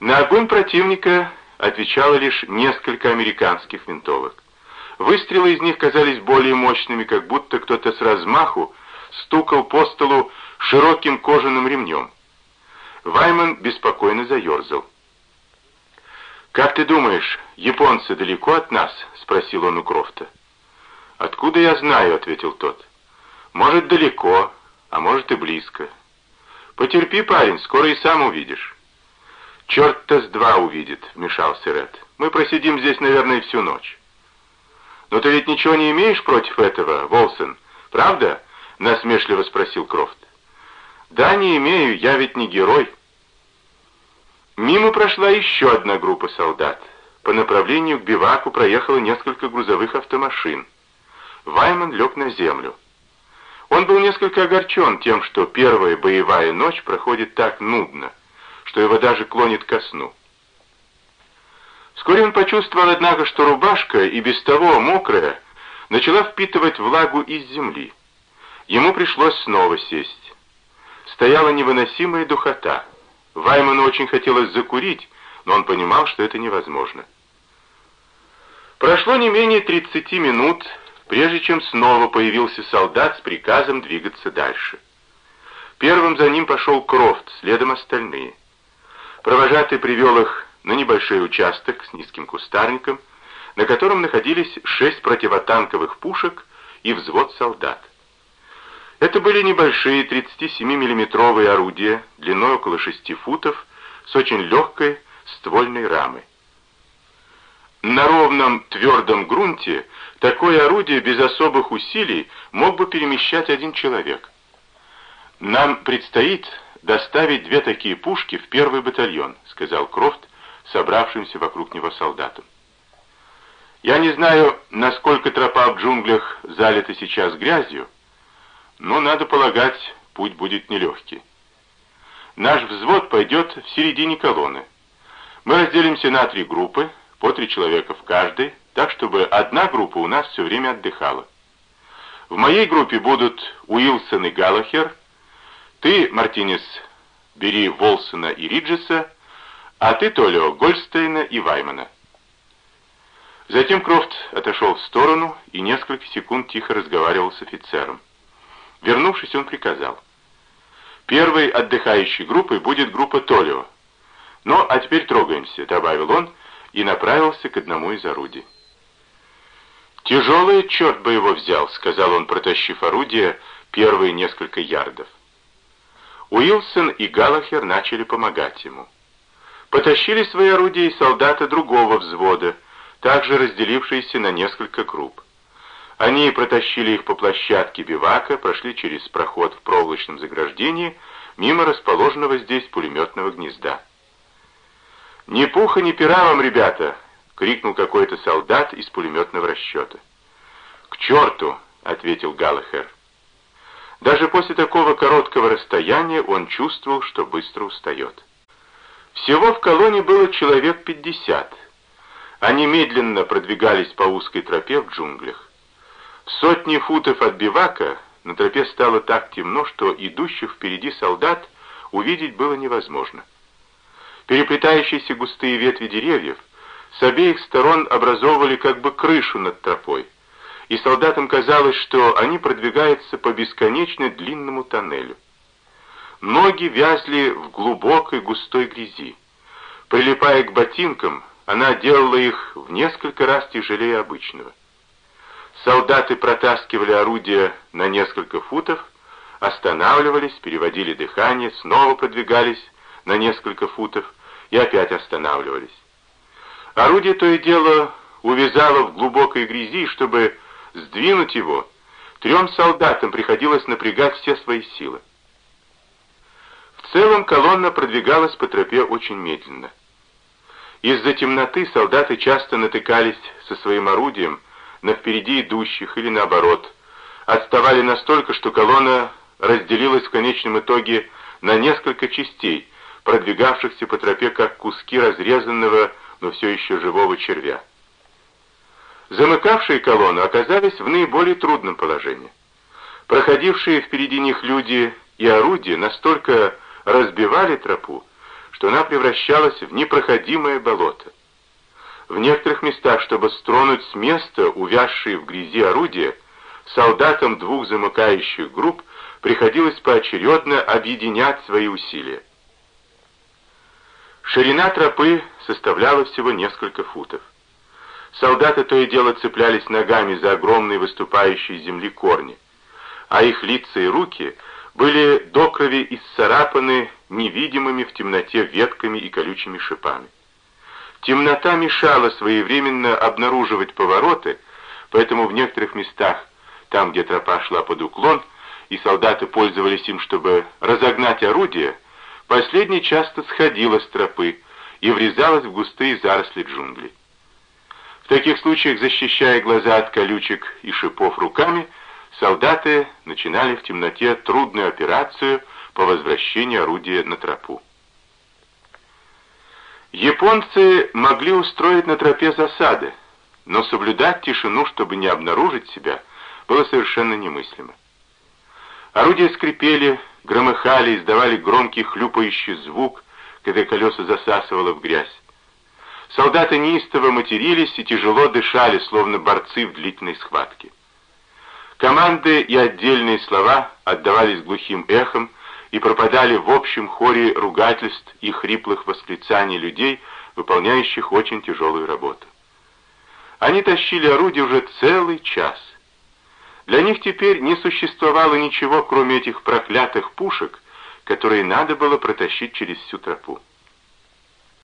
На огонь противника отвечало лишь несколько американских винтовок. Выстрелы из них казались более мощными, как будто кто-то с размаху стукал по столу широким кожаным ремнем. Вайман беспокойно заерзал. «Как ты думаешь, японцы далеко от нас?» — спросил он у Крофта. «Откуда я знаю?» — ответил тот. «Может, далеко, а может и близко. Потерпи, парень, скоро и сам увидишь». «Черт-то с два увидит», — вмешался Ред. «Мы просидим здесь, наверное, всю ночь». «Но ты ведь ничего не имеешь против этого, Волсон, правда?» — насмешливо спросил Крофт. «Да, не имею, я ведь не герой». Мимо прошла еще одна группа солдат. По направлению к биваку проехало несколько грузовых автомашин. Вайман лег на землю. Он был несколько огорчен тем, что первая боевая ночь проходит так нудно, что его даже клонит ко сну. Вскоре он почувствовал, однако, что рубашка, и без того мокрая, начала впитывать влагу из земли. Ему пришлось снова сесть. Стояла невыносимая духота. Вайману очень хотелось закурить, но он понимал, что это невозможно. Прошло не менее 30 минут, прежде чем снова появился солдат с приказом двигаться дальше. Первым за ним пошел Крофт, следом остальные. Провожатый привел их на небольшой участок с низким кустарником, на котором находились шесть противотанковых пушек и взвод солдат. Это были небольшие 37 миллиметровые орудия, длиной около 6 футов, с очень легкой ствольной рамой. На ровном твердом грунте такое орудие без особых усилий мог бы перемещать один человек. «Нам предстоит доставить две такие пушки в первый батальон», сказал Крофт, собравшимся вокруг него солдатам. «Я не знаю, насколько тропа в джунглях залита сейчас грязью, но, надо полагать, путь будет нелегкий. Наш взвод пойдет в середине колонны. Мы разделимся на три группы, по три человека в каждой, так, чтобы одна группа у нас все время отдыхала. В моей группе будут Уилсон и Галлахер, ты, Мартинес, бери Волсона и Риджеса, а ты, Толио, Гольстейна и Ваймана. Затем Крофт отошел в сторону и несколько секунд тихо разговаривал с офицером. Вернувшись, он приказал. Первой отдыхающей группой будет группа Толио. «Ну, а теперь трогаемся», — добавил он и направился к одному из орудий. «Тяжелое, черт бы его взял», — сказал он, протащив орудие первые несколько ярдов. Уилсон и Галлахер начали помогать ему. Потащили свои орудия и солдаты другого взвода, также разделившиеся на несколько групп. Они протащили их по площадке бивака, прошли через проход в проволочном заграждении, мимо расположенного здесь пулеметного гнезда. «Ни пуха, ни пера вам, ребята!» — крикнул какой-то солдат из пулеметного расчета. «К черту!» — ответил Галлахер. Даже после такого короткого расстояния он чувствовал, что быстро устает. Всего в колонне было человек пятьдесят. Они медленно продвигались по узкой тропе в джунглях. В сотни футов от бивака на тропе стало так темно, что идущих впереди солдат увидеть было невозможно. Переплетающиеся густые ветви деревьев с обеих сторон образовывали как бы крышу над тропой, и солдатам казалось, что они продвигаются по бесконечно длинному тоннелю. Ноги вязли в глубокой густой грязи. Прилипая к ботинкам, она делала их в несколько раз тяжелее обычного. Солдаты протаскивали орудия на несколько футов, останавливались, переводили дыхание, снова продвигались на несколько футов и опять останавливались. Орудие то и дело увязало в глубокой грязи, чтобы сдвинуть его, трем солдатам приходилось напрягать все свои силы. В целом колонна продвигалась по тропе очень медленно. Из-за темноты солдаты часто натыкались со своим орудием на впереди идущих или наоборот, отставали настолько, что колонна разделилась в конечном итоге на несколько частей, продвигавшихся по тропе как куски разрезанного, но все еще живого червя. Замыкавшие колонну оказались в наиболее трудном положении. Проходившие впереди них люди и орудия настолько разбивали тропу, что она превращалась в непроходимое болото. В некоторых местах, чтобы стронуть с места увязшие в грязи орудия, солдатам двух замыкающих групп приходилось поочередно объединять свои усилия. Ширина тропы составляла всего несколько футов. Солдаты то и дело цеплялись ногами за огромные выступающие земли корни, а их лица и руки были до крови исцарапаны невидимыми в темноте ветками и колючими шипами. Темнота мешала своевременно обнаруживать повороты, поэтому в некоторых местах, там, где тропа шла под уклон, и солдаты пользовались им, чтобы разогнать орудие, последний часто сходила с тропы и врезалась в густые заросли джунглей. В таких случаях, защищая глаза от колючек и шипов руками, солдаты начинали в темноте трудную операцию по возвращению орудия на тропу. Японцы могли устроить на тропе засады, но соблюдать тишину, чтобы не обнаружить себя, было совершенно немыслимо. Орудия скрипели, громыхали, издавали громкий хлюпающий звук, когда колеса засасывало в грязь. Солдаты неистово матерились и тяжело дышали, словно борцы в длительной схватке. Команды и отдельные слова отдавались глухим эхом и пропадали в общем хоре ругательств и хриплых восклицаний людей, выполняющих очень тяжелую работу. Они тащили орудие уже целый час. Для них теперь не существовало ничего, кроме этих проклятых пушек, которые надо было протащить через всю тропу.